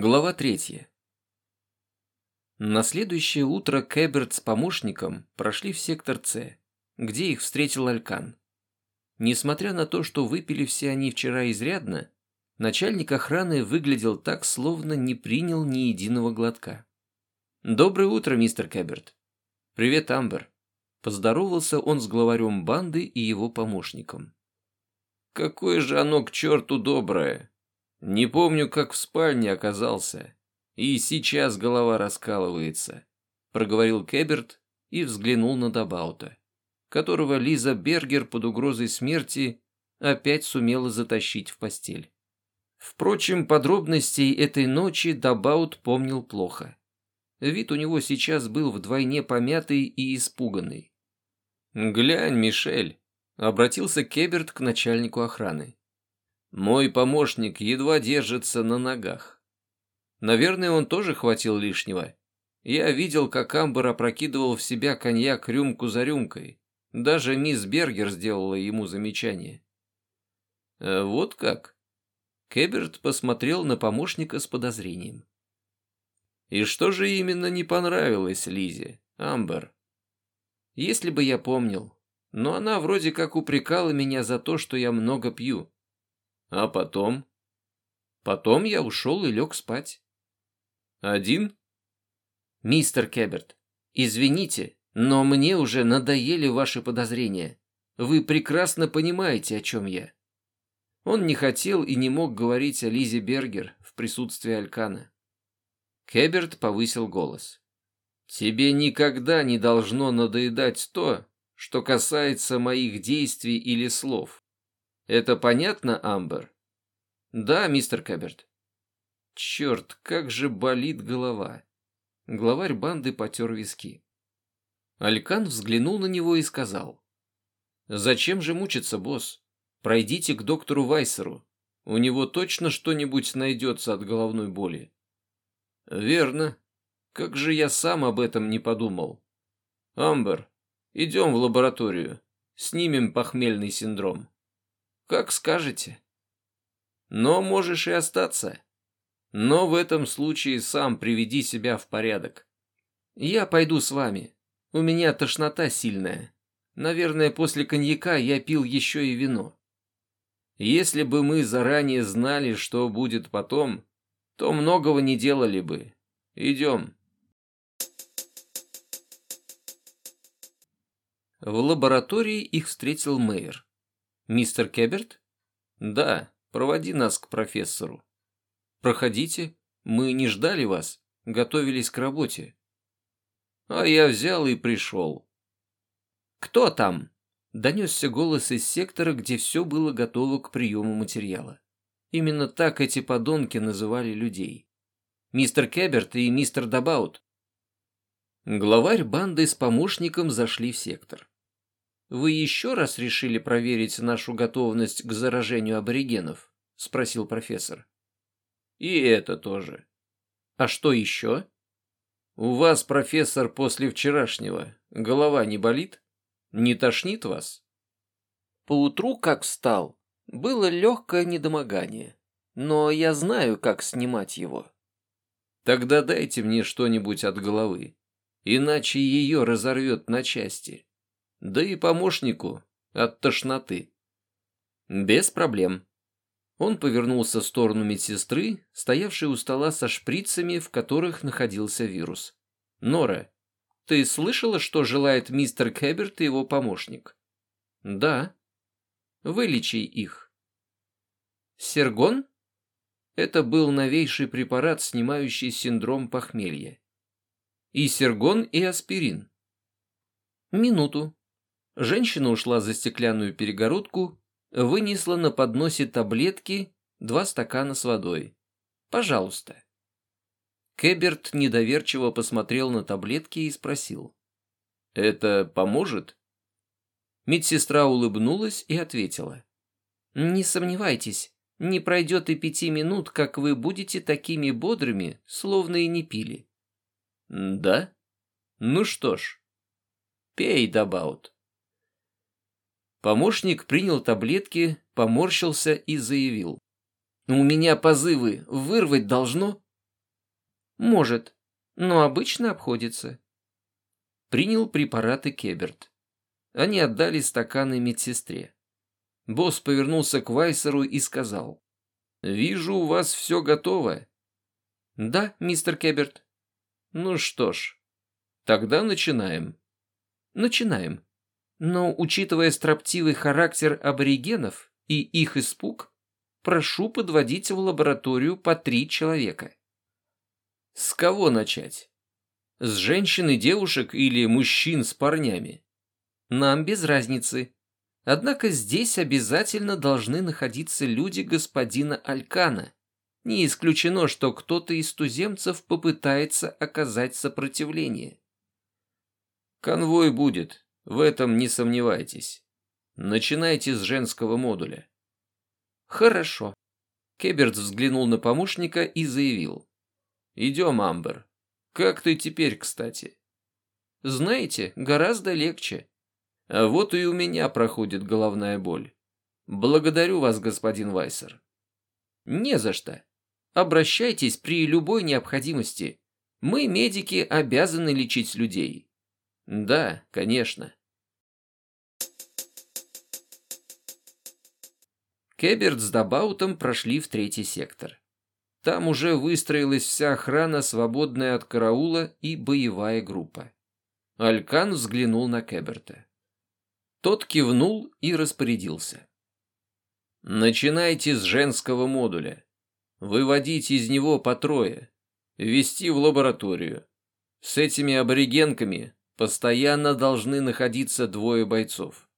Глава третья. На следующее утро Кэберт с помощником прошли в сектор С, где их встретил Алькан. Несмотря на то, что выпили все они вчера изрядно, начальник охраны выглядел так, словно не принял ни единого глотка. «Доброе утро, мистер Кэберт». «Привет, Амбер». Поздоровался он с главарем банды и его помощником. «Какое же оно к черту доброе!» Не помню, как в спальне оказался. И сейчас голова раскалывается, проговорил Кеберт и взглянул на Дабаута, которого Лиза Бергер под угрозой смерти опять сумела затащить в постель. Впрочем, подробностей этой ночи Дабаут помнил плохо. Вид у него сейчас был вдвойне помятый и испуганный. «Глянь, Мишель», — обратился Кеберт к начальнику охраны. Мой помощник едва держится на ногах. Наверное, он тоже хватил лишнего. Я видел, как Амбер опрокидывал в себя коньяк рюмку за рюмкой. Даже мисс Бергер сделала ему замечание. А вот как? Кеберт посмотрел на помощника с подозрением. И что же именно не понравилось Лизе, Амбер? Если бы я помнил. Но она вроде как упрекала меня за то, что я много пью. А потом? Потом я ушел и лег спать. Один? Мистер Кеберт, извините, но мне уже надоели ваши подозрения. Вы прекрасно понимаете, о чем я. Он не хотел и не мог говорить о Лизе Бергер в присутствии Алькана. Кеберт повысил голос. «Тебе никогда не должно надоедать то, что касается моих действий или слов. Это понятно, Амбер? Да, мистер Кэберт. Черт, как же болит голова. Главарь банды потер виски. Алькан взглянул на него и сказал. Зачем же мучиться, босс? Пройдите к доктору Вайсеру. У него точно что-нибудь найдется от головной боли. Верно. Как же я сам об этом не подумал. Амбер, идем в лабораторию. Снимем похмельный синдром. Как скажете. Но можешь и остаться. Но в этом случае сам приведи себя в порядок. Я пойду с вами. У меня тошнота сильная. Наверное, после коньяка я пил еще и вино. Если бы мы заранее знали, что будет потом, то многого не делали бы. Идем. В лаборатории их встретил мэр. «Мистер Кеберт?» «Да, проводи нас к профессору». «Проходите. Мы не ждали вас. Готовились к работе». «А я взял и пришел». «Кто там?» Донесся голос из сектора, где все было готово к приему материала. Именно так эти подонки называли людей. «Мистер Кеберт и мистер Дабаут». Главарь банды с помощником зашли в сектор. «Вы еще раз решили проверить нашу готовность к заражению аборигенов?» – спросил профессор. «И это тоже». «А что еще?» «У вас, профессор, после вчерашнего голова не болит? Не тошнит вас?» Поутру, как встал, было легкое недомогание, но я знаю, как снимать его. «Тогда дайте мне что-нибудь от головы, иначе ее разорвет на части» да и помощнику от тошноты. Без проблем. Он повернулся в сторону медсестры, стоявшей у стола со шприцами, в которых находился вирус. «Нора, ты слышала, что желает мистер Кэберт и его помощник?» «Да». «Вылечи их». «Сергон?» Это был новейший препарат, снимающий синдром похмелья. И сергон, и аспирин. «Минуту», Женщина ушла за стеклянную перегородку, вынесла на подносе таблетки, два стакана с водой. «Пожалуйста». Кэберт недоверчиво посмотрел на таблетки и спросил. «Это поможет?» Медсестра улыбнулась и ответила. «Не сомневайтесь, не пройдет и пяти минут, как вы будете такими бодрыми, словно и не пили». «Да? Ну что ж, пей, Дабаут». Помощник принял таблетки, поморщился и заявил. «У меня позывы, вырвать должно?» Может, но обычно обходится. Принял препараты Кеберт. Они отдали стаканы медсестре. Босс повернулся к Вайсеру и сказал. «Вижу, у вас все готово». «Да, мистер Кеберт». «Ну что ж, тогда начинаем». «Начинаем. Но, учитывая строптивый характер аборигенов и их испуг, прошу подводить в лабораторию по три человека». «С кого начать? С женщин и девушек или мужчин с парнями?» «Нам без разницы», Однако здесь обязательно должны находиться люди господина Алькана. Не исключено, что кто-то из туземцев попытается оказать сопротивление. Конвой будет, в этом не сомневайтесь. Начинайте с женского модуля. Хорошо. Кеберт взглянул на помощника и заявил. Идем, Амбер. Как ты теперь, кстати? Знаете, гораздо легче. А вот и у меня проходит головная боль. Благодарю вас, господин Вайсер. Не за что. Обращайтесь при любой необходимости. Мы, медики, обязаны лечить людей. Да, конечно. Кеберт с Дабаутом прошли в третий сектор. Там уже выстроилась вся охрана, свободная от караула и боевая группа. Алькан взглянул на Кеберта. Тот кивнул и распорядился. Начинайте с женского модуля. Выводить из него по трое. Вести в лабораторию. С этими аборигенками постоянно должны находиться двое бойцов.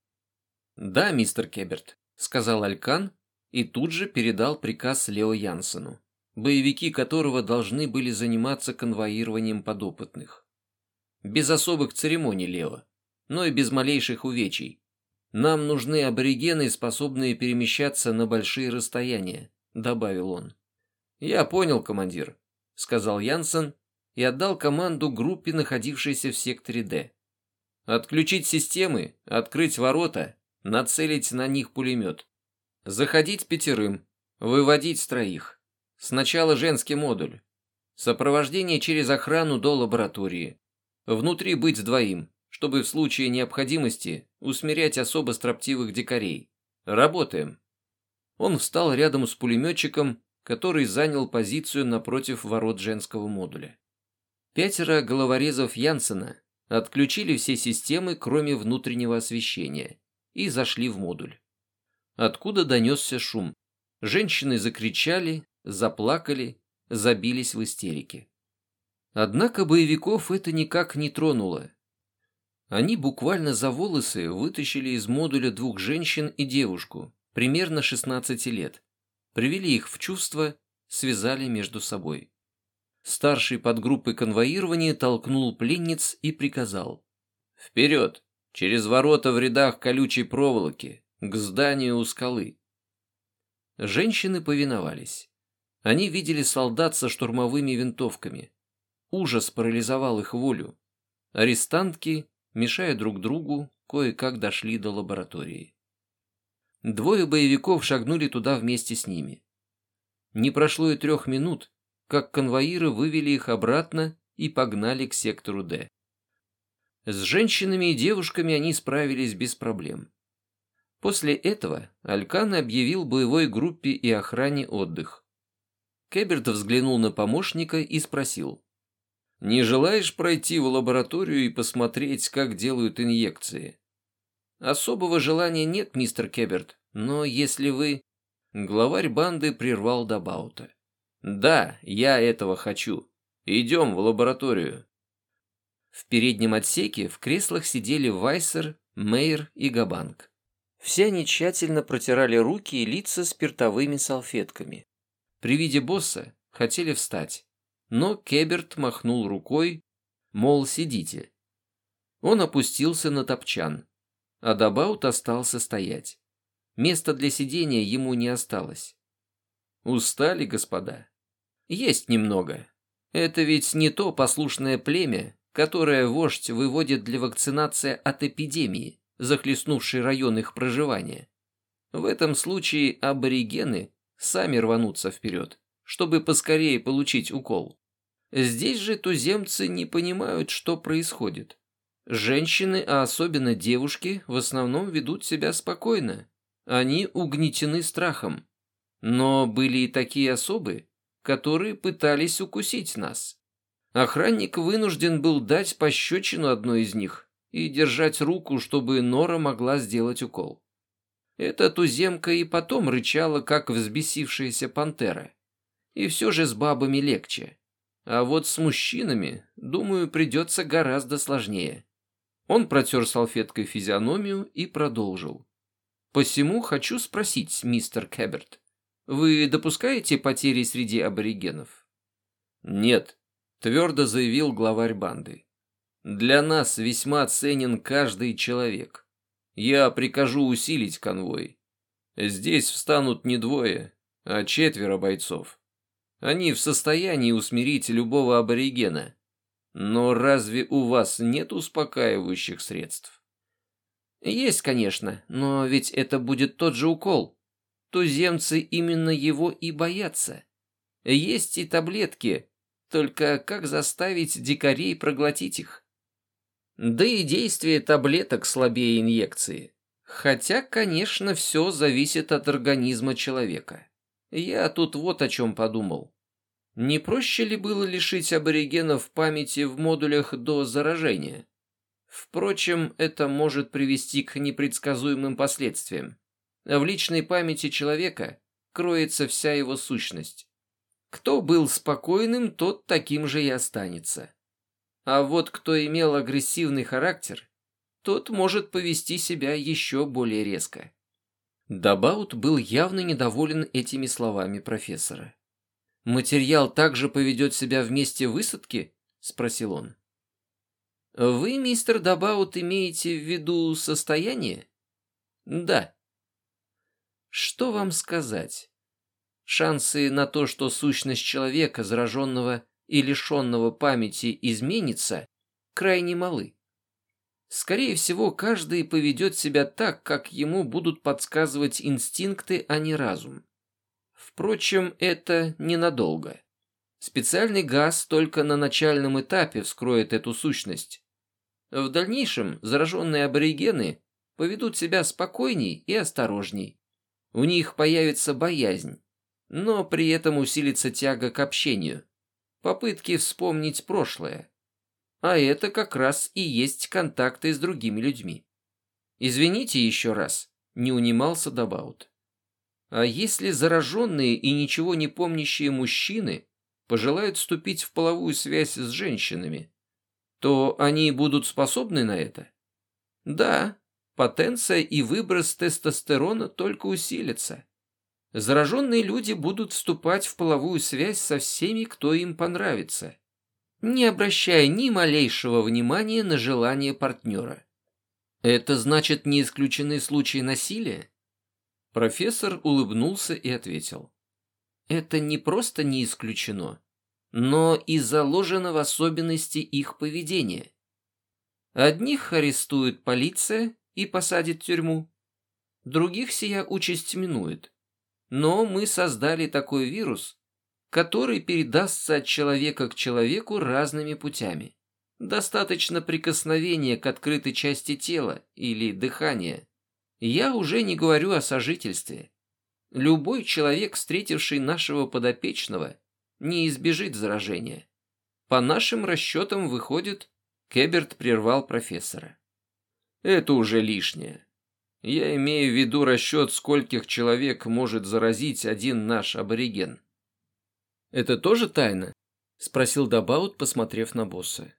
«Да, мистер Кеберт», — сказал Алькан и тут же передал приказ Лео Янсену, боевики которого должны были заниматься конвоированием подопытных. Без особых церемоний, Лео но и без малейших увечий. Нам нужны аборигены, способные перемещаться на большие расстояния», — добавил он. «Я понял, командир», — сказал Янсен и отдал команду группе, находившейся в секторе «Д». «Отключить системы, открыть ворота, нацелить на них пулемет. Заходить пятерым, выводить троих. Сначала женский модуль. Сопровождение через охрану до лаборатории. Внутри быть двоим, чтобы в случае необходимости усмирять особо строптивых дикарей. Работаем. Он встал рядом с пулеметчиком, который занял позицию напротив ворот женского модуля. Пятеро головорезов Янсена отключили все системы, кроме внутреннего освещения, и зашли в модуль. Откуда донесся шум? Женщины закричали, заплакали, забились в истерике. Однако боевиков это никак не тронуло, они буквально за волосы вытащили из модуля двух женщин и девушку, примерно 16 лет, привели их в чувство, связали между собой. Старший подгруппы конвоирования толкнул пленниц и приказал. «Вперед! Через ворота в рядах колючей проволоки, к зданию у скалы!» Женщины повиновались. Они видели солдат со штурмовыми винтовками. Ужас парализовал их волю. Арестантки мешая друг другу, кое-как дошли до лаборатории. Двое боевиков шагнули туда вместе с ними. Не прошло и трех минут, как конвоиры вывели их обратно и погнали к сектору «Д». С женщинами и девушками они справились без проблем. После этого Алькан объявил боевой группе и охране отдых. Кеберт взглянул на помощника и спросил. Не желаешь пройти в лабораторию и посмотреть, как делают инъекции? Особого желания нет, мистер Кеберт, но если вы... Главарь банды прервал Дабаута. Да, я этого хочу. Идем в лабораторию. В переднем отсеке в креслах сидели Вайсер, Мейер и Габанг. Все они тщательно протирали руки и лица спиртовыми салфетками. При виде босса хотели встать, но Кеберт махнул рукой, мол, сидите. Он опустился на топчан, а Дабаут остался стоять. Места для сидения ему не осталось. Устали, господа? Есть немного. Это ведь не то послушное племя, которое вождь выводит для вакцинации от эпидемии, захлестнувшей район их проживания. В этом случае аборигены сами рванутся вперед, чтобы поскорее получить укол. Здесь же туземцы не понимают, что происходит. Женщины, а особенно девушки, в основном ведут себя спокойно. Они угнетены страхом. Но были и такие особы, которые пытались укусить нас. Охранник вынужден был дать пощечину одной из них и держать руку, чтобы Нора могла сделать укол. Эта туземка и потом рычала, как взбесившаяся пантера. И все же с бабами легче. А вот с мужчинами, думаю, придется гораздо сложнее. Он протер салфеткой физиономию и продолжил. Посему хочу спросить, мистер Кэберт, вы допускаете потери среди аборигенов? Нет, твердо заявил главарь банды. Для нас весьма ценен каждый человек. Я прикажу усилить конвой. Здесь встанут не двое, а четверо бойцов. Они в состоянии усмирить любого аборигена. Но разве у вас нет успокаивающих средств? Есть, конечно, но ведь это будет тот же укол. Туземцы именно его и боятся. Есть и таблетки, только как заставить дикарей проглотить их? Да и действие таблеток слабее инъекции. Хотя, конечно, все зависит от организма человека. Я тут вот о чем подумал. Не проще ли было лишить аборигенов памяти в модулях до заражения? Впрочем, это может привести к непредсказуемым последствиям. В личной памяти человека кроется вся его сущность. Кто был спокойным, тот таким же и останется. А вот кто имел агрессивный характер, тот может повести себя еще более резко. Дабаут был явно недоволен этими словами профессора. «Материал также поведет себя в месте высадки?» – спросил он. «Вы, мистер Дабаут, имеете в виду состояние?» «Да». «Что вам сказать? Шансы на то, что сущность человека, зараженного и лишенного памяти, изменится, крайне малы. Скорее всего, каждый поведет себя так, как ему будут подсказывать инстинкты, а не разум. Впрочем, это ненадолго. Специальный газ только на начальном этапе вскроет эту сущность. В дальнейшем зараженные аборигены поведут себя спокойней и осторожней. У них появится боязнь, но при этом усилится тяга к общению, попытки вспомнить прошлое. А это как раз и есть контакты с другими людьми. Извините еще раз, не унимался Дабаут. А если зараженные и ничего не помнящие мужчины пожелают вступить в половую связь с женщинами, то они будут способны на это? Да, потенция и выброс тестостерона только усилятся. Зараженные люди будут вступать в половую связь со всеми, кто им понравится не обращая ни малейшего внимания на желание партнера. Это значит не исключены случаи насилия? Профессор улыбнулся и ответил. Это не просто не исключено, но и заложено в особенности их поведения. Одних арестует полиция и посадит в тюрьму, других сия участь минует. Но мы создали такой вирус, который передастся от человека к человеку разными путями. Достаточно прикосновения к открытой части тела или дыхания. Я уже не говорю о сожительстве. Любой человек, встретивший нашего подопечного, не избежит заражения. По нашим расчетам выходит, Кеберт прервал профессора. Это уже лишнее. Я имею в виду расчет, скольких человек может заразить один наш абориген. «Это тоже тайна?» – спросил Дабаут, посмотрев на босса.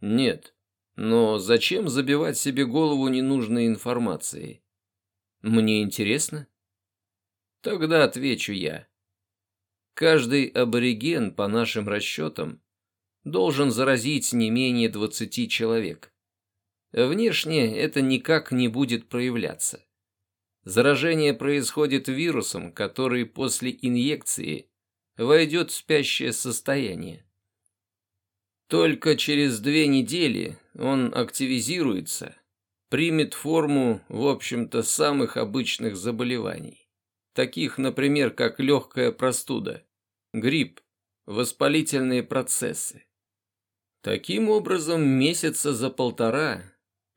«Нет. Но зачем забивать себе голову ненужной информацией?» «Мне интересно». «Тогда отвечу я. Каждый абориген, по нашим расчетам, должен заразить не менее двадцати человек. Внешне это никак не будет проявляться. Заражение происходит вирусом, который после инъекции войдет в спящее состояние. Только через две недели он активизируется, примет форму, в общем-то, самых обычных заболеваний. Таких, например, как легкая простуда, грипп воспалительные процессы. Таким образом, месяца за полтора,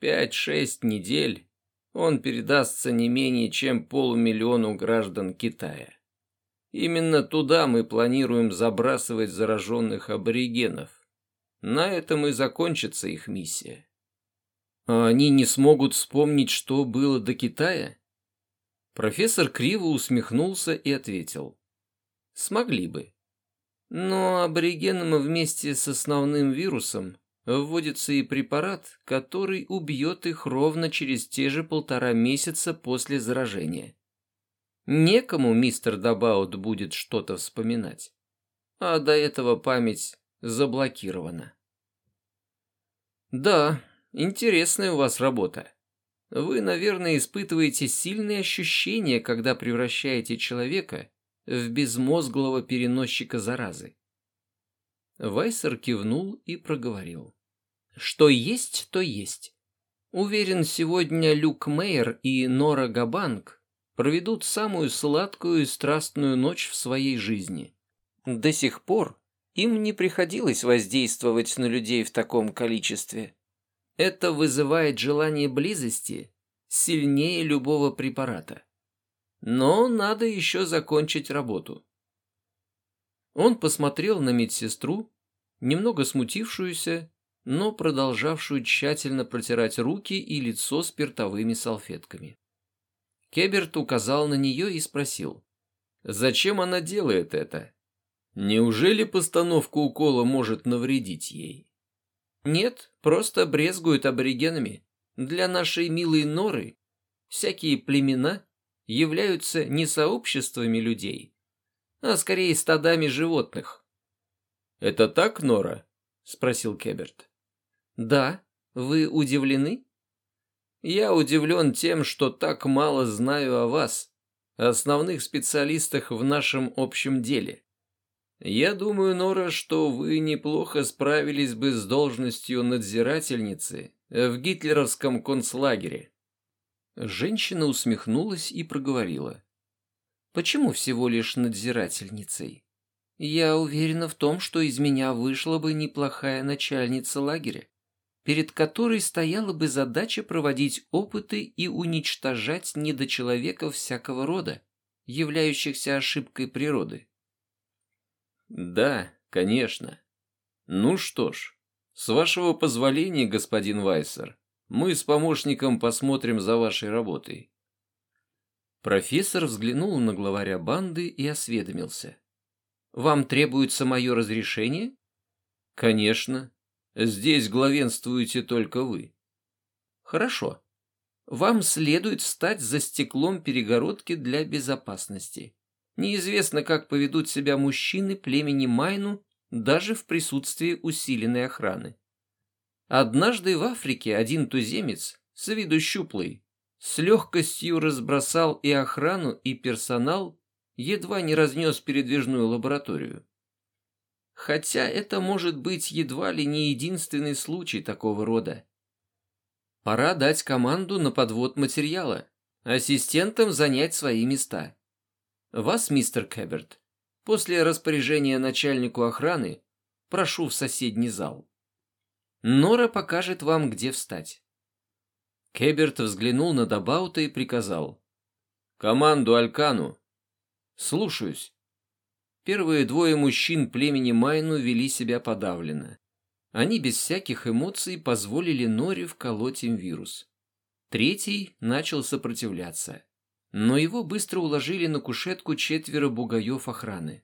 пять-шесть недель, он передастся не менее чем полумиллиону граждан Китая. Именно туда мы планируем забрасывать зараженных аборигенов. На этом и закончится их миссия. А они не смогут вспомнить, что было до Китая? Профессор криво усмехнулся и ответил. Смогли бы. Но аборигенам вместе с основным вирусом вводится и препарат, который убьет их ровно через те же полтора месяца после заражения. Некому мистер Дабаут будет что-то вспоминать. А до этого память заблокирована. Да, Интересная у вас работа. Вы, наверное, испытываете сильные ощущения, когда превращаете человека в безмозглого переносчика заразы. Вайсер кивнул и проговорил. Что есть, то есть. Уверен, сегодня Люк Мейер и Нора Габанг проведут самую сладкую и страстную ночь в своей жизни. До сих пор им не приходилось воздействовать на людей в таком количестве. Это вызывает желание близости сильнее любого препарата. Но надо еще закончить работу. Он посмотрел на медсестру, немного смутившуюся, но продолжавшую тщательно протирать руки и лицо спиртовыми салфетками. Кеберт указал на нее и спросил, зачем она делает это? Неужели постановка укола может навредить ей? Нет, просто брезгуют аборигенами. Для нашей милой норы всякие племена являются не сообществами людей, а скорее стадами животных. «Это так, Нора?» — спросил Кеберт. «Да. Вы удивлены?» «Я удивлен тем, что так мало знаю о вас, основных специалистах в нашем общем деле. Я думаю, Нора, что вы неплохо справились бы с должностью надзирательницы в гитлеровском концлагере. Женщина усмехнулась и проговорила. Почему всего лишь надзирательницей? Я уверена в том, что из меня вышла бы неплохая начальница лагеря, перед которой стояла бы задача проводить опыты и уничтожать недочеловеков всякого рода, являющихся ошибкой природы. Да, конечно. Ну что ж, с вашего позволения, господин Вайсер, мы с помощником посмотрим за вашей работой. Профессор взглянул на главаря банды и осведомился. «Вам требуется мое разрешение?» «Конечно. Здесь главенствуете только вы». «Хорошо. Вам следует встать за стеклом перегородки для безопасности. Неизвестно, как поведут себя мужчины племени Майну даже в присутствии усиленной охраны. Однажды в Африке один туземец, с виду щуплый, с легкостью разбросал и охрану, и персонал, едва не разнес передвижную лабораторию. Хотя это может быть едва ли не единственный случай такого рода. Пора дать команду на подвод материала, ассистентам занять свои места. Вас, мистер Кэберт, после распоряжения начальнику охраны прошу в соседний зал. Нора покажет вам, где встать. Кэберт взглянул на Дабаута и приказал. «Команду Алькану!» «Слушаюсь». Первые двое мужчин племени Майну вели себя подавленно. Они без всяких эмоций позволили Норе вколоть им вирус. Третий начал сопротивляться но его быстро уложили на кушетку четверо бугаев охраны.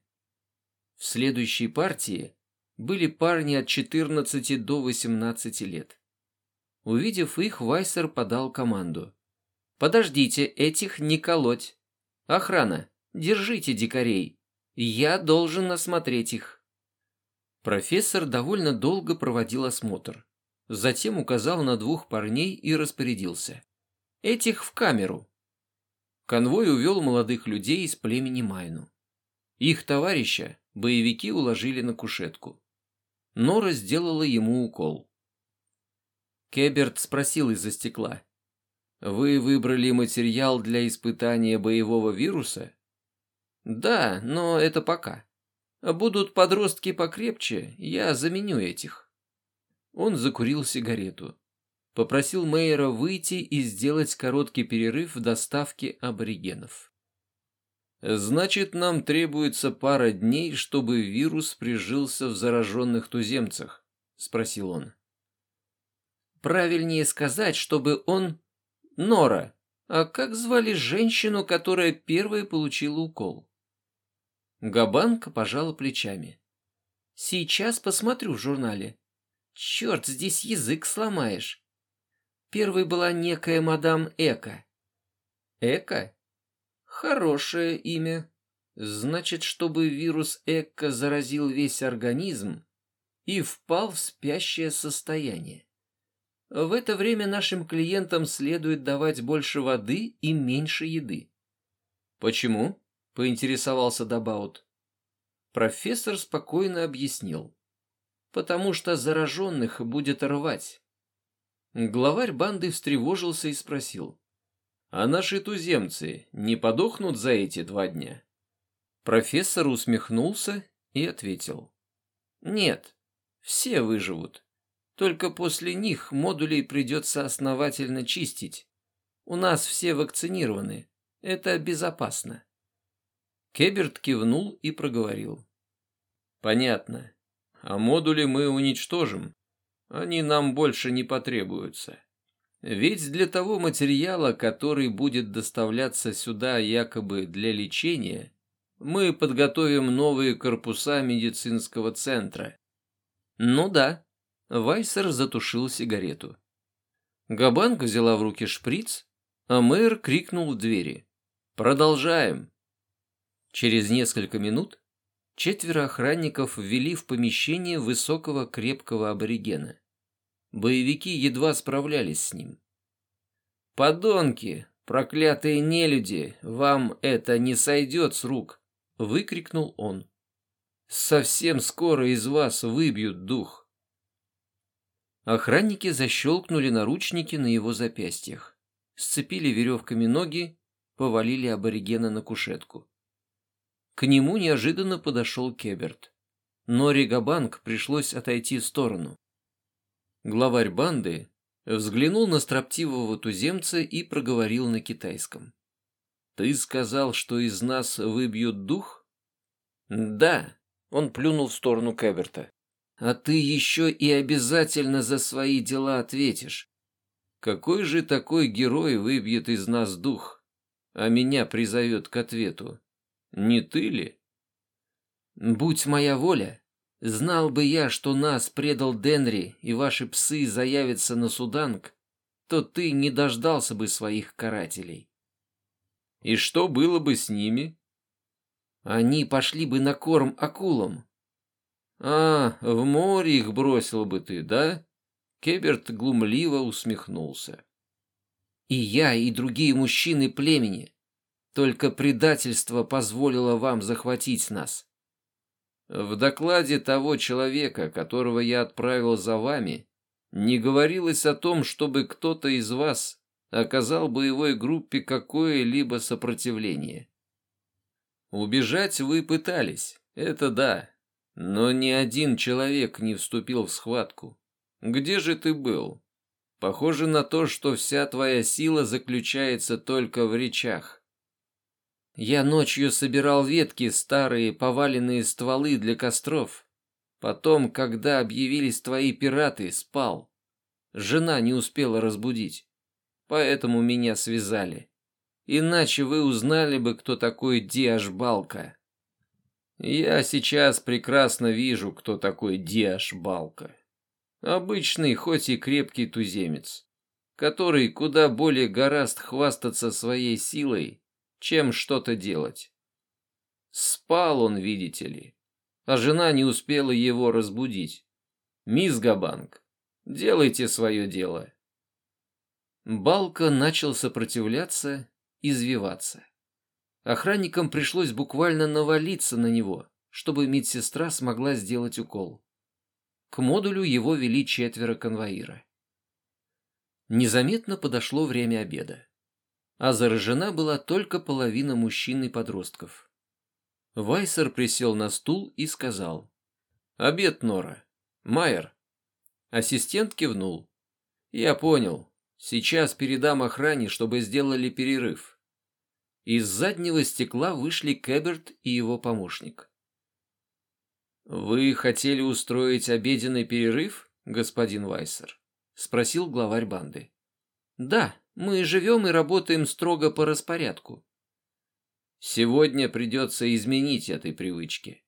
В следующей партии были парни от 14 до 18 лет. Увидев их, Вайсер подал команду. «Подождите, этих не колоть. Охрана, держите дикарей. Я должен осмотреть их». Профессор довольно долго проводил осмотр. Затем указал на двух парней и распорядился. «Этих в камеру. Конвой увел молодых людей из племени Майну. Их товарища боевики уложили на кушетку. Нора сделала ему укол. Кеберт спросил из-за стекла. «Вы выбрали материал для испытания боевого вируса?» «Да, но это пока. Будут подростки покрепче, я заменю этих. Он закурил сигарету. Попросил Мейера выйти и сделать короткий перерыв в доставке аборигенов. Значит, нам требуется пара дней, чтобы вирус прижился в зараженных туземцах, спросил он. Правильнее сказать, чтобы он... Нора, а как звали женщину, которая первой получила укол? Габанка пожала плечами. Сейчас посмотрю в журнале. Черт, здесь язык сломаешь. Первой была некая мадам Эка. Эка? Хорошее имя. Значит, чтобы вирус Эка заразил весь организм и впал в спящее состояние. В это время нашим клиентам следует давать больше воды и меньше еды. Почему? поинтересовался Дабаут. Профессор спокойно объяснил. Потому что зараженных будет рвать. Главарь банды встревожился и спросил. А наши туземцы не подохнут за эти два дня? Профессор усмехнулся и ответил. Нет, все выживут. Только после них модулей придется основательно чистить. У нас все вакцинированы. Это безопасно. Кеберт кивнул и проговорил. Понятно. А модули мы уничтожим. Они нам больше не потребуются. Ведь для того материала, который будет доставляться сюда якобы для лечения, мы подготовим новые корпуса медицинского центра. Ну да. Вайсер затушил сигарету. Габанка взяла в руки шприц, а мэр крикнул в двери. «Продолжаем!» Через несколько минут четверо охранников ввели в помещение высокого крепкого аборигена. Боевики едва справлялись с ним. «Подонки! Проклятые нелюди! Вам это не сойдет с рук!» — выкрикнул он. «Совсем скоро из вас выбьют дух!» Охранники защелкнули наручники на его запястьях, сцепили веревками ноги, повалили аборигена на кушетку. К нему неожиданно подошел Кеберт. Но Ригабанк пришлось отойти в сторону. Главарь банды взглянул на строптивого туземца и проговорил на китайском. «Ты сказал, что из нас выбьют дух?» «Да», — он плюнул в сторону Кеберта. «А ты еще и обязательно за свои дела ответишь. Какой же такой герой выбьет из нас дух, а меня призовет к ответу? Не ты ли? Будь моя воля, знал бы я, что нас предал Денри и ваши псы заявятся на Суданг, то ты не дождался бы своих карателей. И что было бы с ними? Они пошли бы на корм акулам. А, в море их бросил бы ты, да? Кеберт глумливо усмехнулся. И я, и другие мужчины племени только предательство позволило вам захватить нас. В докладе того человека, которого я отправил за вами, не говорилось о том, чтобы кто-то из вас оказал боевой группе какое-либо сопротивление. Убежать вы пытались, это да, но ни один человек не вступил в схватку. Где же ты был? Похоже на то, что вся твоя сила заключается только в речах. Я ночью собирал ветки, старые поваленные стволы для костров. Потом, когда объявились твои пираты, спал. Жена не успела разбудить. Поэтому меня связали. Иначе вы узнали бы, кто такой Диашбалка. Я сейчас прекрасно вижу, кто такой Диашбалка. Обычный, хоть и крепкий туземец, который куда более гораст хвастаться своей силой, чем что-то делать. Спал он, видите ли, а жена не успела его разбудить. Мисс Габанг, делайте свое дело. Балка начал сопротивляться, извиваться. Охранникам пришлось буквально навалиться на него, чтобы медсестра смогла сделать укол. К модулю его вели четверо конвоира. Незаметно подошло время обеда а заражена была только половина мужчин и подростков. Вайсер присел на стул и сказал. «Обед, Нора. Майер». Ассистент кивнул. «Я понял. Сейчас передам охране, чтобы сделали перерыв». Из заднего стекла вышли Кэберт и его помощник. «Вы хотели устроить обеденный перерыв, господин Вайсер?» — спросил главарь банды. «Да, мы живем и работаем строго по распорядку». «Сегодня придется изменить этой привычки.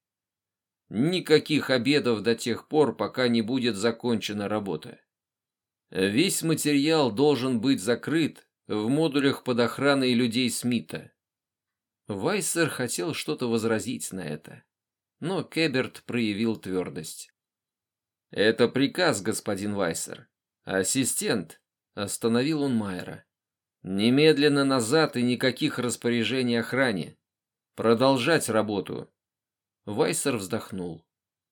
Никаких обедов до тех пор, пока не будет закончена работа. Весь материал должен быть закрыт в модулях под охраной людей Смита». Вайсер хотел что-то возразить на это но Кеберт проявил твердость. «Это приказ, господин Вайсер. Ассистент!» — остановил он Майера. «Немедленно назад и никаких распоряжений охране. Продолжать работу!» Вайсер вздохнул.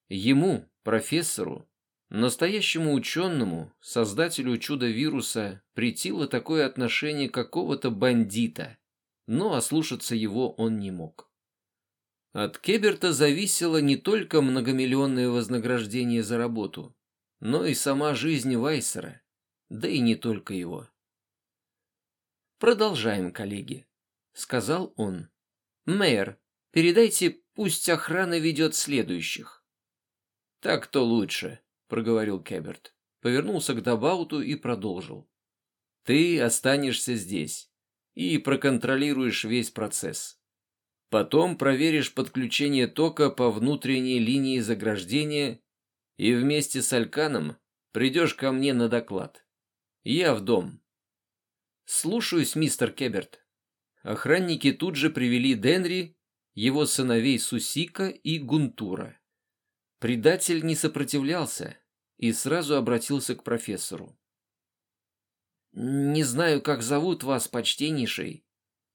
Ему, профессору, настоящему ученому, создателю чудо-вируса, притило такое отношение какого-то бандита, но ослушаться его он не мог. От Кеберта зависело не только многомиллионное вознаграждение за работу, но и сама жизнь Вайсера, да и не только его. «Продолжаем, коллеги», — сказал он. «Мэр, передайте, пусть охрана ведет следующих». «Так-то лучше», — проговорил Кеберт. Повернулся к Дабауту и продолжил. «Ты останешься здесь и проконтролируешь весь процесс. Потом проверишь подключение тока по внутренней линии заграждения и вместе с Альканом придешь ко мне на доклад. Я в дом. Слушаюсь, мистер Кеберт. Охранники тут же привели Денри, его сыновей Сусика и Гунтура. Предатель не сопротивлялся и сразу обратился к профессору. «Не знаю, как зовут вас, почтеннейший,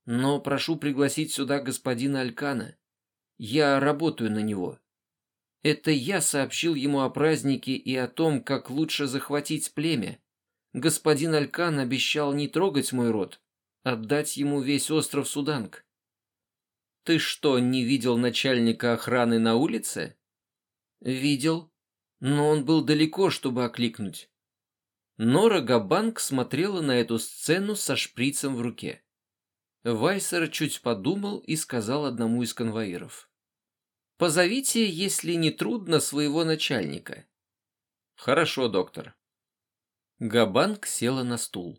но прошу пригласить сюда господина Алькана. Я работаю на него. Это я сообщил ему о празднике и о том, как лучше захватить племя. Господин Алькан обещал не трогать мой род, отдать ему весь остров Суданг. Ты что, не видел начальника охраны на улице? Видел, но он был далеко, чтобы окликнуть. Нора Габанг смотрела на эту сцену со шприцем в руке. Вайсер чуть подумал и сказал одному из конвоиров. «Позовите, если не трудно, своего начальника». «Хорошо, доктор». Габанг села на стул.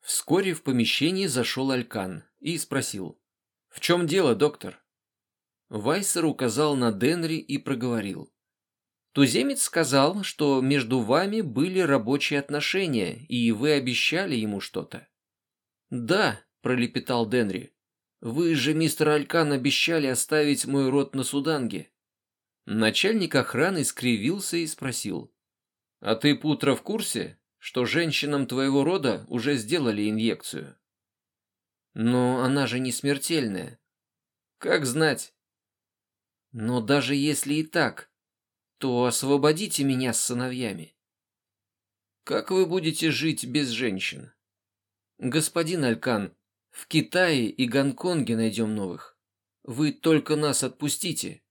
Вскоре в помещении зашел Алькан и спросил. «В чем дело, доктор?» Вайсер указал на Денри и проговорил. Туземец сказал, что между вами были рабочие отношения, и вы обещали ему что-то. «Да», пролепетал Денри. «Вы же, мистер Алькан, обещали оставить мой род на Суданге». Начальник охраны скривился и спросил. «А ты, Путро, в курсе, что женщинам твоего рода уже сделали инъекцию?» «Но она же не смертельная». «Как знать?» «Но даже если и так, то освободите меня с сыновьями». «Как вы будете жить без женщин?» «Господин Алькан, в Китае и Гонконге найдем новых. Вы только нас отпустите.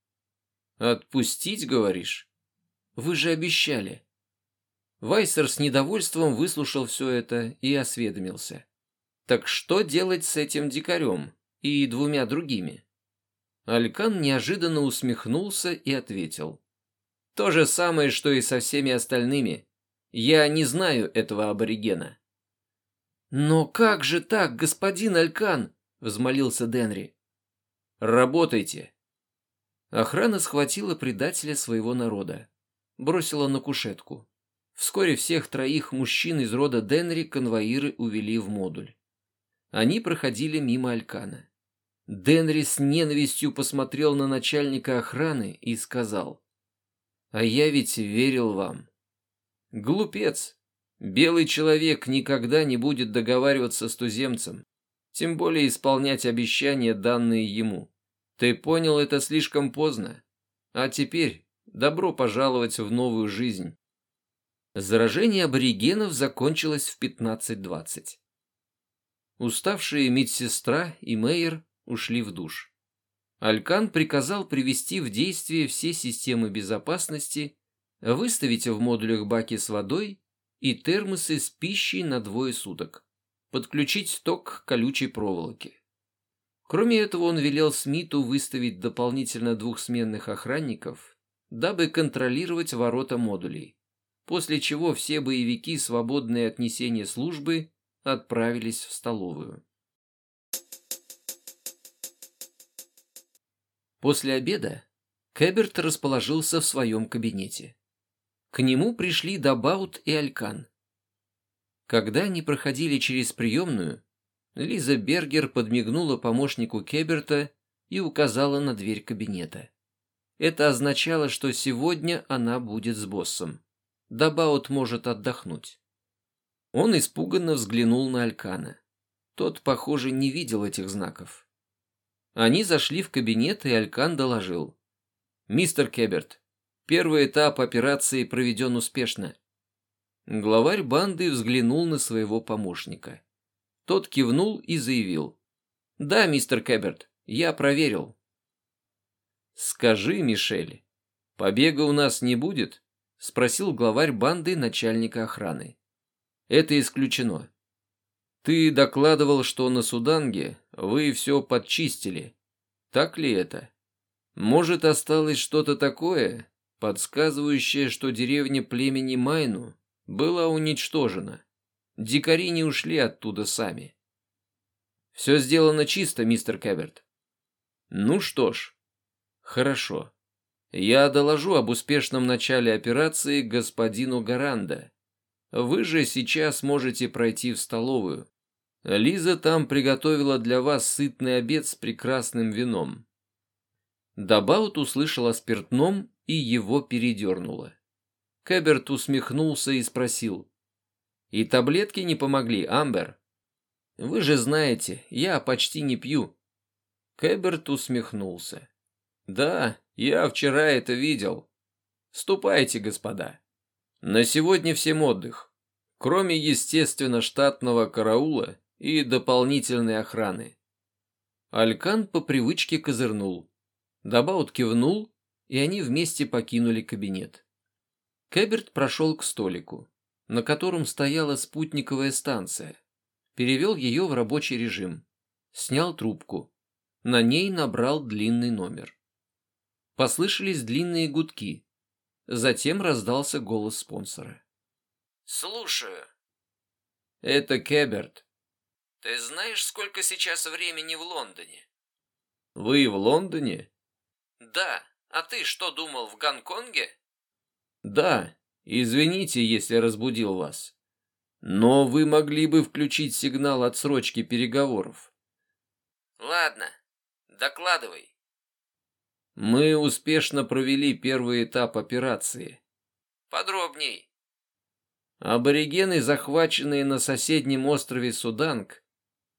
Отпустить, говоришь? Вы же обещали. Вайсер с недовольством выслушал все это и осведомился. Так что делать с этим дикарем и двумя другими? Алькан неожиданно усмехнулся и ответил. То же самое, что и со всеми остальными. Я не знаю этого аборигена. «Но как же так, господин Алькан?» — взмолился Денри. «Работайте!» Охрана схватила предателя своего народа, бросила на кушетку. Вскоре всех троих мужчин из рода Денри конвоиры увели в модуль. Они проходили мимо Алькана. Денри с ненавистью посмотрел на начальника охраны и сказал, «А я ведь верил вам». «Глупец!» Белый человек никогда не будет договариваться с туземцем, тем более исполнять обещания, данные ему. Ты понял это слишком поздно. А теперь добро пожаловать в новую жизнь. Заражение аборигенов закончилось в 15.20. Уставшие медсестра и Мейер ушли в душ. Алькан приказал привести в действие все системы безопасности, выставить в модулях баки с водой и термосы с пищей на двое суток, подключить ток к колючей проволоке. Кроме этого, он велел Смиту выставить дополнительно двухсменных охранников, дабы контролировать ворота модулей, после чего все боевики, свободные от несения службы, отправились в столовую. После обеда Кэберт расположился в своем кабинете. К нему пришли Дабаут и Алькан. Когда они проходили через приемную, Лиза Бергер подмигнула помощнику Кеберта и указала на дверь кабинета. Это означало, что сегодня она будет с боссом. Дабаут может отдохнуть. Он испуганно взглянул на Алькана. Тот, похоже, не видел этих знаков. Они зашли в кабинет, и Алькан доложил. «Мистер Кеберт, первый этап операции проведен успешно». Главарь банды взглянул на своего помощника. Тот кивнул и заявил. «Да, мистер Кэберт, я проверил». «Скажи, Мишель, побега у нас не будет?» — спросил главарь банды начальника охраны. «Это исключено. Ты докладывал, что на Суданге вы все подчистили. Так ли это? Может, осталось что-то такое, подсказывающее, что деревня племени Майну была уничтожена?» Дикари не ушли оттуда сами. Все сделано чисто, мистер Кэберт. Ну что ж, хорошо. Я доложу об успешном начале операции господину Гаранда. Вы же сейчас можете пройти в столовую. Лиза там приготовила для вас сытный обед с прекрасным вином. Дабаут услышал о спиртном и его передернуло. Кэберт усмехнулся и спросил. И таблетки не помогли, Амбер. Вы же знаете, я почти не пью. Кэберт усмехнулся. Да, я вчера это видел. Ступайте, господа. На сегодня всем отдых. Кроме, естественно, штатного караула и дополнительной охраны. Алькан по привычке козырнул. Дабаут кивнул, и они вместе покинули кабинет. Кэберт прошел к столику на котором стояла спутниковая станция. Перевел ее в рабочий режим. Снял трубку. На ней набрал длинный номер. Послышались длинные гудки. Затем раздался голос спонсора. «Слушаю». «Это Кеберт». «Ты знаешь, сколько сейчас времени в Лондоне?» «Вы в Лондоне?» «Да. А ты что думал, в Гонконге?» «Да. Извините, если разбудил вас. Но вы могли бы включить сигнал отсрочки переговоров. Ладно, докладывай. Мы успешно провели первый этап операции. Подробней. Аборигены, захваченные на соседнем острове Суданг,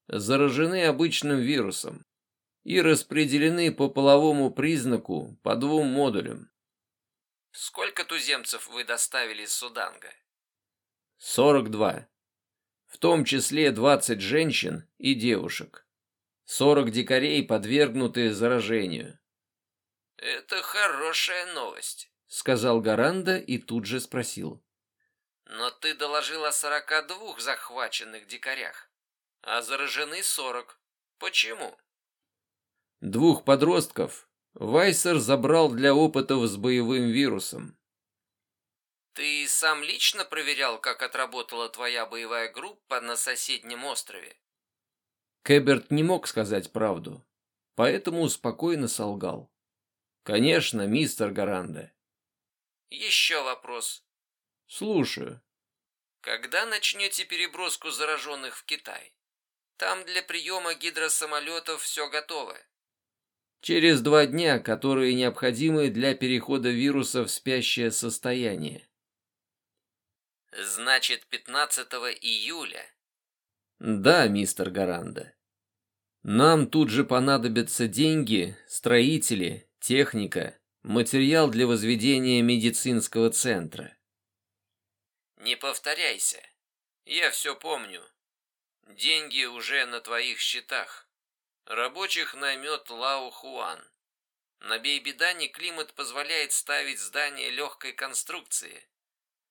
заражены обычным вирусом и распределены по половому признаку по двум модулям. Сколько туземцев вы доставили из Суданга? 42. В том числе 20 женщин и девушек. 40 дикарей подвергнуты заражению. Это хорошая новость, сказал Гаранда и тут же спросил. Но ты доложил о 42 захваченных дикарях, а заражены 40. Почему? Двух подростков Вайсер забрал для опытов с боевым вирусом. Ты сам лично проверял, как отработала твоя боевая группа на соседнем острове? Кэберт не мог сказать правду, поэтому спокойно солгал. Конечно, мистер Гаранде. Еще вопрос. Слушаю. Когда начнете переброску зараженных в Китай? Там для приема гидросамолетов все готово. Через два дня, которые необходимы для перехода вируса в спящее состояние. Значит, 15 июля. Да, мистер Гаранда. Нам тут же понадобятся деньги, строители, техника, материал для возведения медицинского центра. Не повторяйся. Я все помню. Деньги уже на твоих счетах. Рабочих наймет Лао Хуан. На Бейбидане климат позволяет ставить здания легкой конструкции.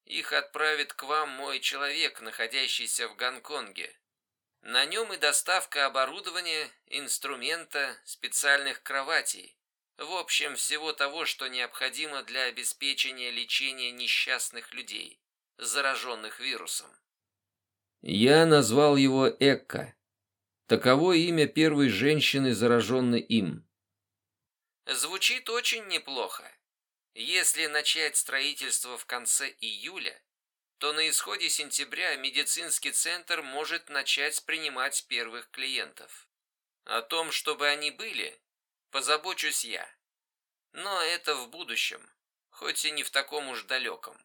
Их отправит к вам мой человек, находящийся в Гонконге. На нем и доставка оборудования, инструмента, специальных кроватей. В общем, всего того, что необходимо для обеспечения лечения несчастных людей, зараженных вирусом. Я назвал его Экка. Таково имя первой женщины, зараженной им. Звучит очень неплохо. Если начать строительство в конце июля, то на исходе сентября медицинский центр может начать принимать первых клиентов. О том, чтобы они были, позабочусь я. Но это в будущем, хоть и не в таком уж далеком.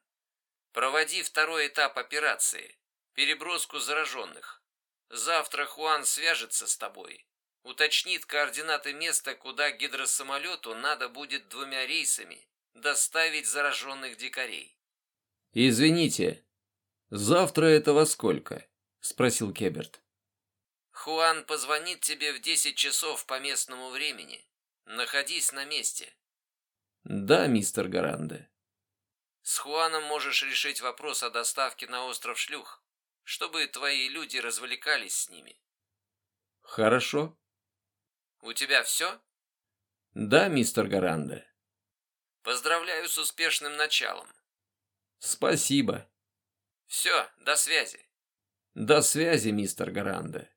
Проводи второй этап операции, переброску зараженных. Завтра Хуан свяжется с тобой, уточнит координаты места, куда гидросамолету надо будет двумя рейсами доставить зараженных дикарей. «Извините, завтра это во сколько?» – спросил Кеберт. «Хуан позвонит тебе в десять часов по местному времени. Находись на месте». «Да, мистер Гаранде». «С Хуаном можешь решить вопрос о доставке на остров Шлюх, чтобы твои люди развлекались с ними». «Хорошо». «У тебя все?» «Да, мистер Гаранде». «Поздравляю с успешным началом». Спасибо. Все, до связи. До связи, мистер Гаранде.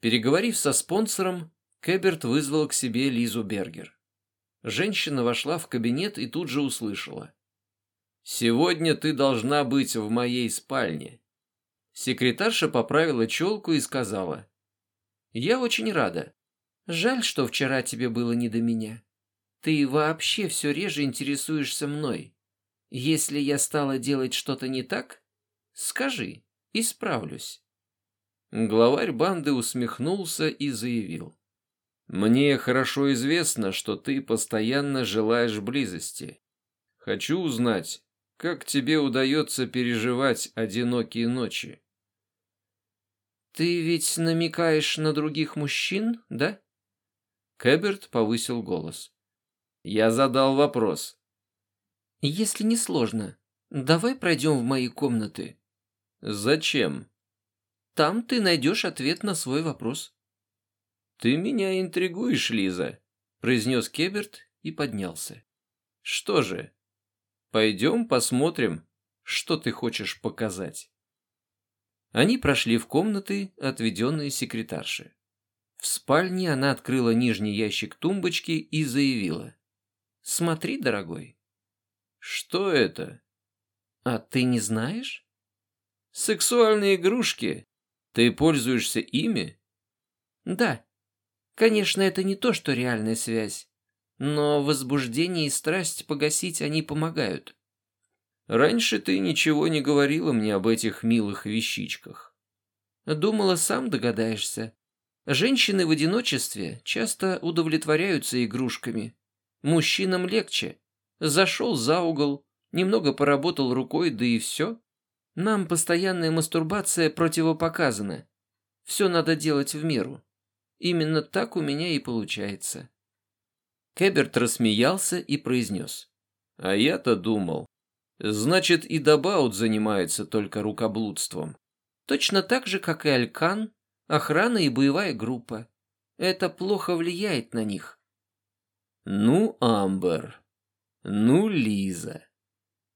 Переговорив со спонсором, Кэберт вызвал к себе Лизу Бергер. Женщина вошла в кабинет и тут же услышала. «Сегодня ты должна быть в моей спальне». Секретарша поправила челку и сказала. «Я очень рада. Жаль, что вчера тебе было не до меня. Ты вообще все реже интересуешься мной. Если я стала делать что-то не так, скажи, исправлюсь. Главарь банды усмехнулся и заявил. «Мне хорошо известно, что ты постоянно желаешь близости. Хочу узнать, как тебе удается переживать одинокие ночи?» «Ты ведь намекаешь на других мужчин, да?» Кэберт повысил голос. «Я задал вопрос. «Если не сложно, давай пройдем в мои комнаты». «Зачем?» «Там ты найдешь ответ на свой вопрос». «Ты меня интригуешь, Лиза», — произнес Кеберт и поднялся. «Что же, пойдем посмотрим, что ты хочешь показать». Они прошли в комнаты, отведенные секретарше. В спальне она открыла нижний ящик тумбочки и заявила. «Смотри, дорогой, что это? А ты не знаешь? Сексуальные игрушки. Ты пользуешься ими? Да. Конечно, это не то, что реальная связь. Но возбуждение и страсть погасить они помогают. Раньше ты ничего не говорила мне об этих милых вещичках. Думала, сам догадаешься. Женщины в одиночестве часто удовлетворяются игрушками. Мужчинам легче. Зашел за угол, немного поработал рукой, да и все. Нам постоянная мастурбация противопоказана. Все надо делать в меру. Именно так у меня и получается. Кэберт рассмеялся и произнес. А я-то думал. Значит, и Дабаут занимается только рукоблудством. Точно так же, как и Алькан, охрана и боевая группа. Это плохо влияет на них. Ну, Амбер, ну, Лиза.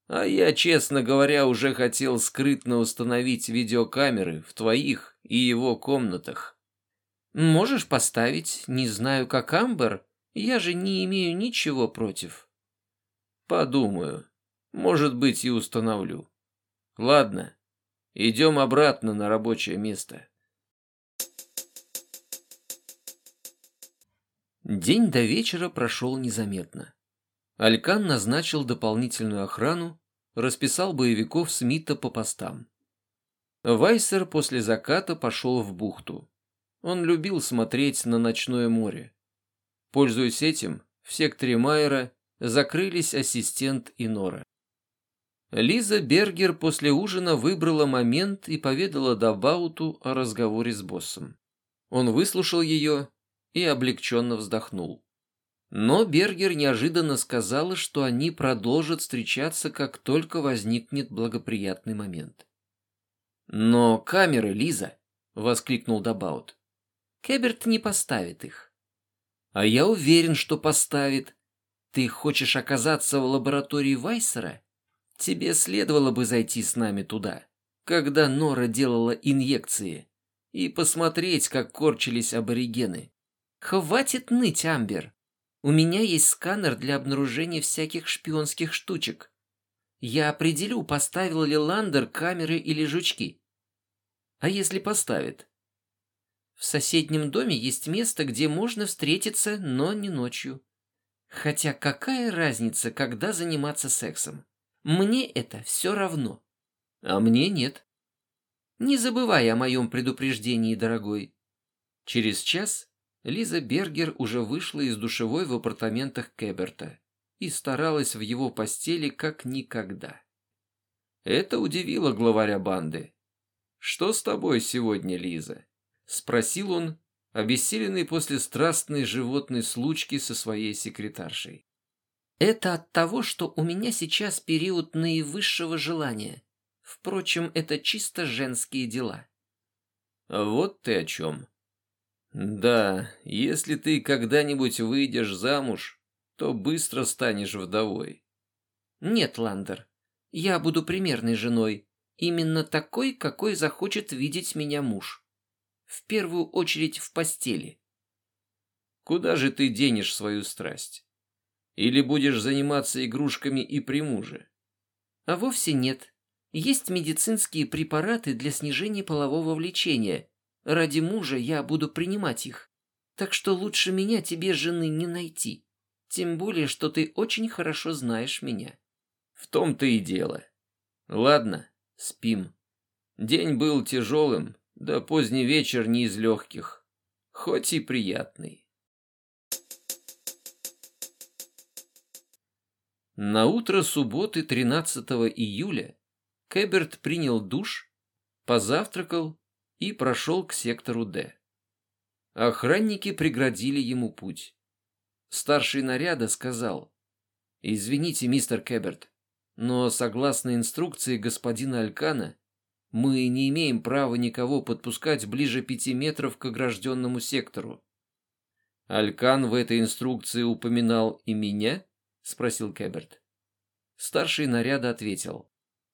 А я, честно говоря, уже хотел скрытно установить видеокамеры в твоих и его комнатах. Можешь поставить, не знаю, как Амбер, я же не имею ничего против. Подумаю. Может быть, и установлю. Ладно, идем обратно на рабочее место. День до вечера прошел незаметно. Алькан назначил дополнительную охрану, расписал боевиков Смита по постам. Вайсер после заката пошел в бухту. Он любил смотреть на ночное море. Пользуясь этим, в секторе Майера закрылись ассистент и Нора. Лиза Бергер после ужина выбрала момент и поведала Дабауту о разговоре с боссом. Он выслушал ее и облегченно вздохнул. Но Бергер неожиданно сказала, что они продолжат встречаться, как только возникнет благоприятный момент. «Но камеры, Лиза!» — воскликнул Дабаут. «Кеберт не поставит их». «А я уверен, что поставит. Ты хочешь оказаться в лаборатории Вайсера? Тебе следовало бы зайти с нами туда, когда Нора делала инъекции, и посмотреть, как корчились аборигены. Хватит ныть, Амбер. У меня есть сканер для обнаружения всяких шпионских штучек. Я определю, поставил ли Ландер камеры или жучки. А если поставит? В соседнем доме есть место, где можно встретиться, но не ночью. Хотя какая разница, когда заниматься сексом? Мне это все равно. А мне нет. Не забывай о моем предупреждении, дорогой. Через час Лиза Бергер уже вышла из душевой в апартаментах Кеберта и старалась в его постели как никогда. Это удивило главаря банды. «Что с тобой сегодня, Лиза?» — спросил он, обессиленный после страстной животной случки со своей секретаршей. «Это от того, что у меня сейчас период наивысшего желания. Впрочем, это чисто женские дела». «Вот ты о чем», да, если ты когда-нибудь выйдешь замуж, то быстро станешь вдовой. Нет, Ландер, я буду примерной женой, именно такой, какой захочет видеть меня муж. В первую очередь в постели. Куда же ты денешь свою страсть? Или будешь заниматься игрушками и при муже? А вовсе нет. Есть медицинские препараты для снижения полового влечения – Ради мужа я буду принимать их. Так что лучше меня тебе жены не найти. Тем более, что ты очень хорошо знаешь меня. В том-то и дело. Ладно, спим. День был тяжелым, да поздний вечер не из легких. Хоть и приятный. На утро субботы 13 июля Кэберт принял душ, позавтракал и прошел к сектору Д. Охранники преградили ему путь. Старший наряда сказал, «Извините, мистер Кэберт, но согласно инструкции господина Алькана, мы не имеем права никого подпускать ближе пяти метров к огражденному сектору». «Алькан в этой инструкции упоминал и меня?» — спросил Кэберт. Старший наряда ответил,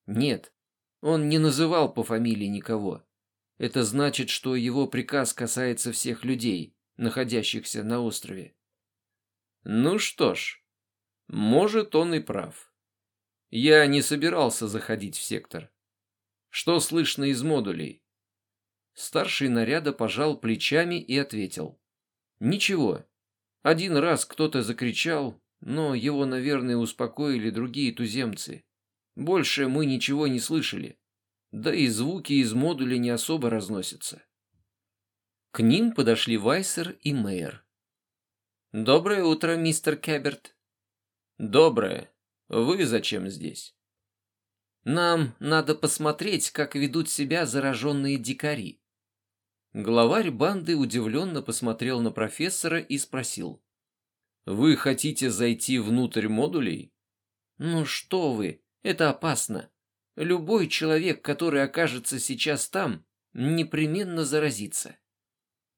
«Нет, он не называл по фамилии никого. Это значит, что его приказ касается всех людей, находящихся на острове. Ну что ж, может он и прав. Я не собирался заходить в сектор. Что слышно из модулей? Старший наряда пожал плечами и ответил. Ничего. Один раз кто-то закричал, но его, наверное, успокоили другие туземцы. Больше мы ничего не слышали да и звуки из модуля не особо разносятся. К ним подошли Вайсер и Мэйр. «Доброе утро, мистер Кэберт». «Доброе. Вы зачем здесь?» «Нам надо посмотреть, как ведут себя зараженные дикари». Главарь банды удивленно посмотрел на профессора и спросил. «Вы хотите зайти внутрь модулей?» «Ну что вы, это опасно. Любой человек, который окажется сейчас там, непременно заразится.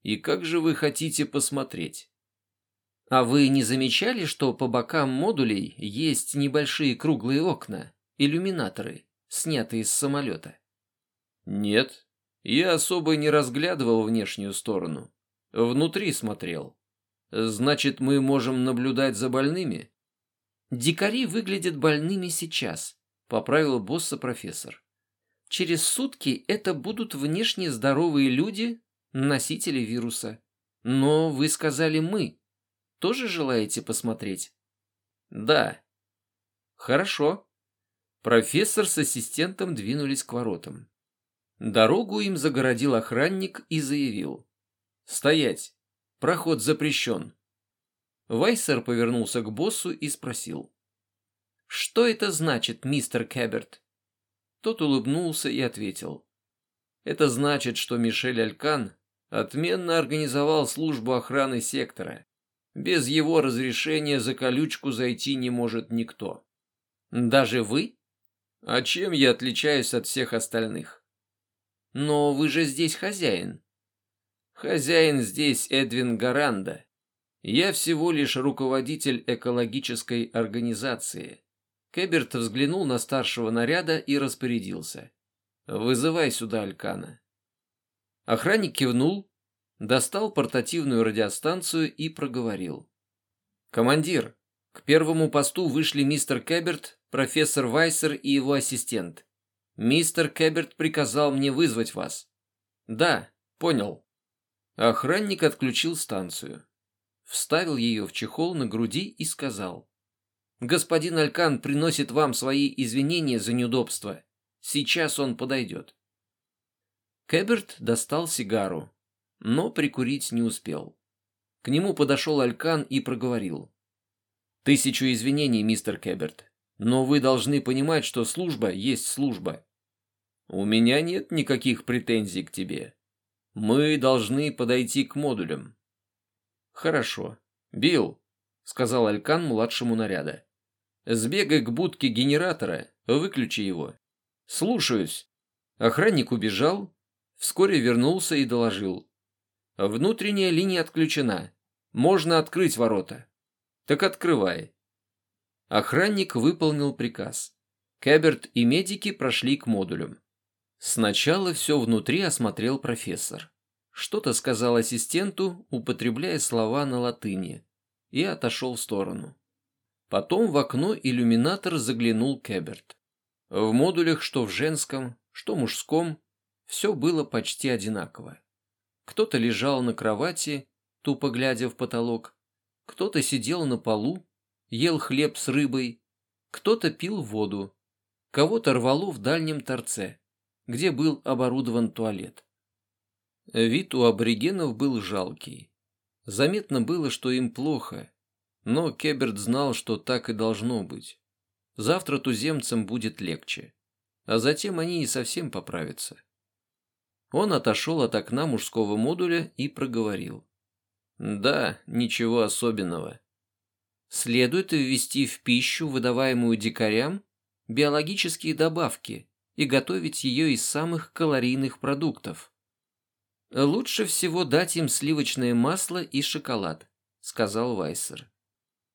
И как же вы хотите посмотреть? А вы не замечали, что по бокам модулей есть небольшие круглые окна, иллюминаторы, снятые с самолета? Нет, я особо не разглядывал внешнюю сторону. Внутри смотрел. Значит, мы можем наблюдать за больными? Дикари выглядят больными сейчас, поправил босса профессор. Через сутки это будут внешне здоровые люди, носители вируса. Но вы сказали «мы». Тоже желаете посмотреть? Да. Хорошо. Профессор с ассистентом двинулись к воротам. Дорогу им загородил охранник и заявил. «Стоять! Проход запрещен!» Вайсер повернулся к боссу и спросил. «Что это значит, мистер Кэберт?» Тот улыбнулся и ответил. «Это значит, что Мишель Алькан Отменно организовал службу охраны сектора. Без его разрешения за колючку зайти не может никто. Даже вы? А чем я отличаюсь от всех остальных? Но вы же здесь хозяин. Хозяин здесь Эдвин Гаранда. Я всего лишь руководитель экологической организации. Кэберт взглянул на старшего наряда и распорядился. «Вызывай сюда Алькана». Охранник кивнул, достал портативную радиостанцию и проговорил. «Командир, к первому посту вышли мистер Кэберт, профессор Вайсер и его ассистент. Мистер Кэберт приказал мне вызвать вас». «Да, понял». Охранник отключил станцию вставил ее в чехол на груди и сказал. «Господин Алькан приносит вам свои извинения за неудобство. Сейчас он подойдет». Кэберт достал сигару, но прикурить не успел. К нему подошел Алькан и проговорил. «Тысячу извинений, мистер Кэберт, но вы должны понимать, что служба есть служба. У меня нет никаких претензий к тебе. Мы должны подойти к модулям. «Хорошо. Билл», — сказал Алькан младшему наряда. «Сбегай к будке генератора, выключи его». «Слушаюсь». Охранник убежал, вскоре вернулся и доложил. «Внутренняя линия отключена. Можно открыть ворота». «Так открывай». Охранник выполнил приказ. Кэберт и медики прошли к модулям. Сначала все внутри осмотрел профессор. Что-то сказал ассистенту, употребляя слова на латыни, и отошел в сторону. Потом в окно иллюминатор заглянул Кэберт. В модулях, что в женском, что мужском, все было почти одинаково. Кто-то лежал на кровати, тупо глядя в потолок, кто-то сидел на полу, ел хлеб с рыбой, кто-то пил воду, кого-то рвало в дальнем торце, где был оборудован туалет. Вид у аборигенов был жалкий. Заметно было, что им плохо, но Кеберт знал, что так и должно быть. Завтра туземцам будет легче, а затем они и совсем поправятся. Он отошел от окна мужского модуля и проговорил. Да, ничего особенного. Следует ввести в пищу, выдаваемую дикарям, биологические добавки и готовить ее из самых калорийных продуктов. «Лучше всего дать им сливочное масло и шоколад», — сказал Вайсер.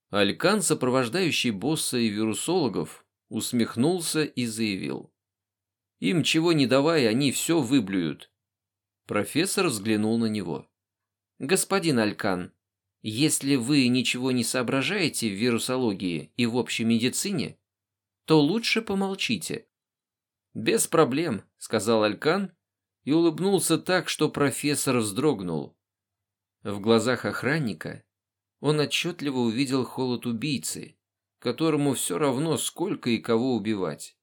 Алькан, сопровождающий босса и вирусологов, усмехнулся и заявил. «Им чего не давай, они все выблюют». Профессор взглянул на него. «Господин Алькан, если вы ничего не соображаете в вирусологии и в общей медицине, то лучше помолчите». «Без проблем», — сказал Алькан и улыбнулся так, что профессор вздрогнул. В глазах охранника он отчетливо увидел холод убийцы, которому все равно, сколько и кого убивать.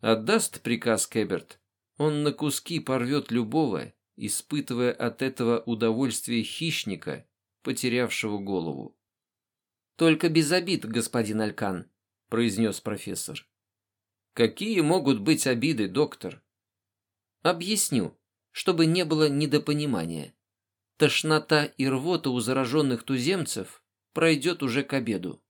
Отдаст приказ Кэберт, он на куски порвет любого, испытывая от этого удовольствие хищника, потерявшего голову. «Только без обид, господин Алькан», — произнес профессор. «Какие могут быть обиды, доктор?» Объясню, чтобы не было недопонимания. Тошнота и рвота у зараженных туземцев пройдет уже к обеду.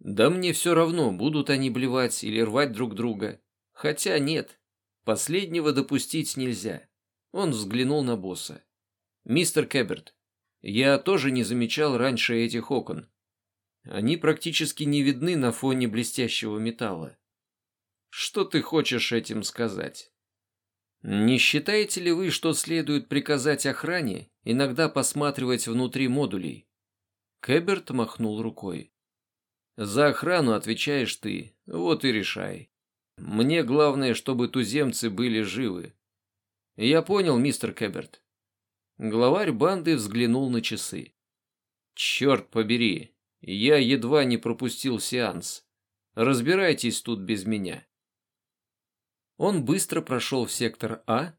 Да мне все равно, будут они блевать или рвать друг друга. Хотя нет, последнего допустить нельзя. Он взглянул на босса. «Мистер Кэберт, я тоже не замечал раньше этих окон. Они практически не видны на фоне блестящего металла. Что ты хочешь этим сказать?» Не считаете ли вы, что следует приказать охране иногда посматривать внутри модулей? Кэберт махнул рукой. За охрану отвечаешь ты, вот и решай. Мне главное, чтобы туземцы были живы. Я понял, мистер Кэберт. Главарь банды взглянул на часы. Черт побери, я едва не пропустил сеанс. Разбирайтесь тут без меня. Он быстро прошел в сектор А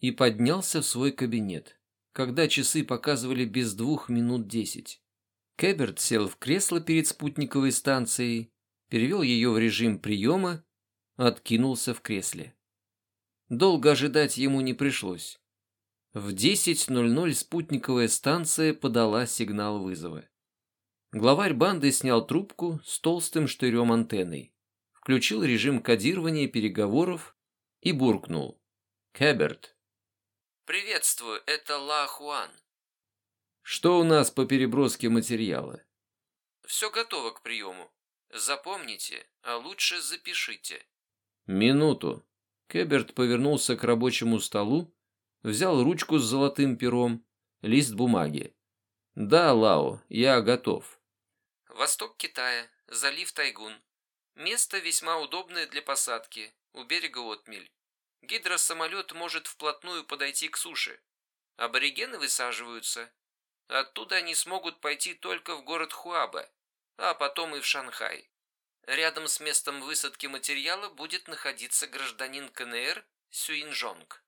и поднялся в свой кабинет, когда часы показывали без двух минут десять. Кэберт сел в кресло перед спутниковой станцией, перевел ее в режим приема, откинулся в кресле. Долго ожидать ему не пришлось. В 10.00 спутниковая станция подала сигнал вызова. Главарь банды снял трубку с толстым штырем антенной, включил режим кодирования переговоров и буркнул. «Кэберт». «Приветствую, это Ла Хуан». «Что у нас по переброске материала?» «Все готово к приему. Запомните, а лучше запишите». «Минуту». Кэберт повернулся к рабочему столу, взял ручку с золотым пером, лист бумаги. «Да, Лао, я готов». «Восток Китая, залив Тайгун. Место весьма удобное для посадки, у берега отмель. Гидросамолет может вплотную подойти к суше. Аборигены высаживаются. Оттуда они смогут пойти только в город Хуаба, а потом и в Шанхай. Рядом с местом высадки материала будет находиться гражданин КНР Сюинжонг.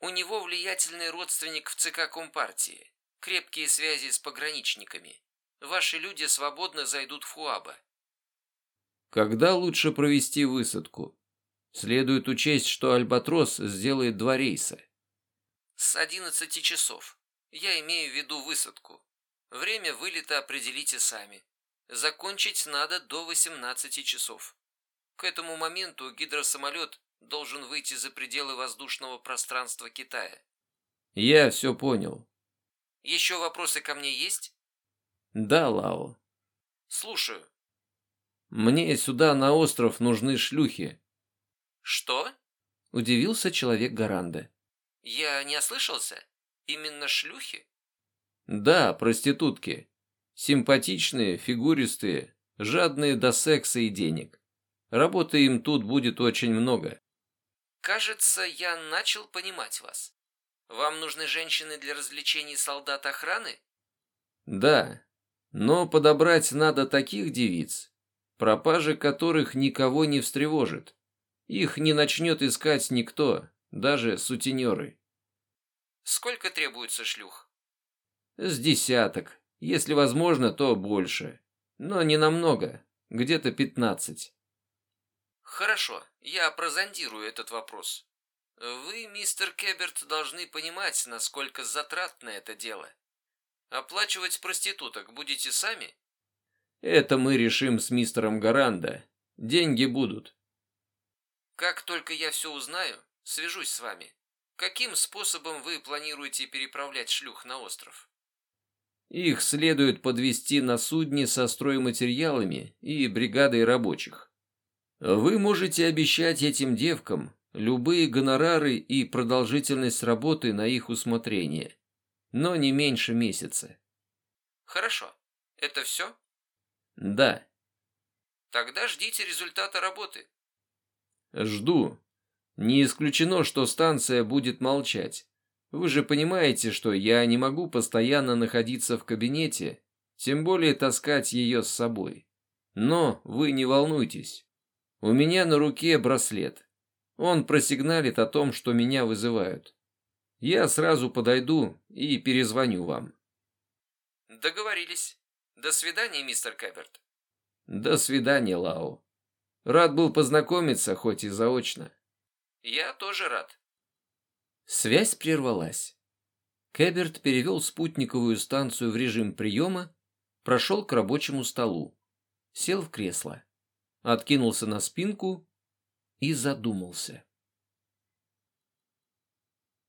У него влиятельный родственник в ЦК Компартии, крепкие связи с пограничниками. Ваши люди свободно зайдут в Хуаба. Когда лучше провести высадку? Следует учесть, что Альбатрос сделает два рейса. С 11 часов. Я имею в виду высадку. Время вылета определите сами. Закончить надо до 18 часов. К этому моменту гидросамолет должен выйти за пределы воздушного пространства Китая. Я все понял. Еще вопросы ко мне есть? Да, Лао. Слушаю. Мне сюда на остров нужны шлюхи. Что? Удивился человек Гаранда. Я не ослышался? Именно шлюхи? Да, проститутки. Симпатичные, фигуристые, жадные до секса и денег. Работы им тут будет очень много. Кажется, я начал понимать вас. Вам нужны женщины для развлечений солдат охраны? Да, но подобрать надо таких девиц, пропажа которых никого не встревожит. Их не начнет искать никто, даже сутенеры. Сколько требуется шлюх? С десяток. Если возможно, то больше. Но не намного. Где-то пятнадцать. Хорошо, я прозондирую этот вопрос. Вы, мистер Кеберт, должны понимать, насколько затратно это дело. Оплачивать проституток будете сами? Это мы решим с мистером Гаранда. Деньги будут. Как только я все узнаю, свяжусь с вами. Каким способом вы планируете переправлять шлюх на остров? Их следует подвести на судне со стройматериалами и бригадой рабочих. Вы можете обещать этим девкам любые гонорары и продолжительность работы на их усмотрение, но не меньше месяца. Хорошо. Это все? Да. Тогда ждите результата работы. Жду. Не исключено, что станция будет молчать. Вы же понимаете, что я не могу постоянно находиться в кабинете, тем более таскать ее с собой. Но вы не волнуйтесь. У меня на руке браслет. Он просигналит о том, что меня вызывают. Я сразу подойду и перезвоню вам. Договорились. До свидания, мистер Кэберт. До свидания, Лао. Рад был познакомиться, хоть и заочно. Я тоже рад. Связь прервалась. Кэберт перевел спутниковую станцию в режим приема, прошел к рабочему столу, сел в кресло откинулся на спинку и задумался.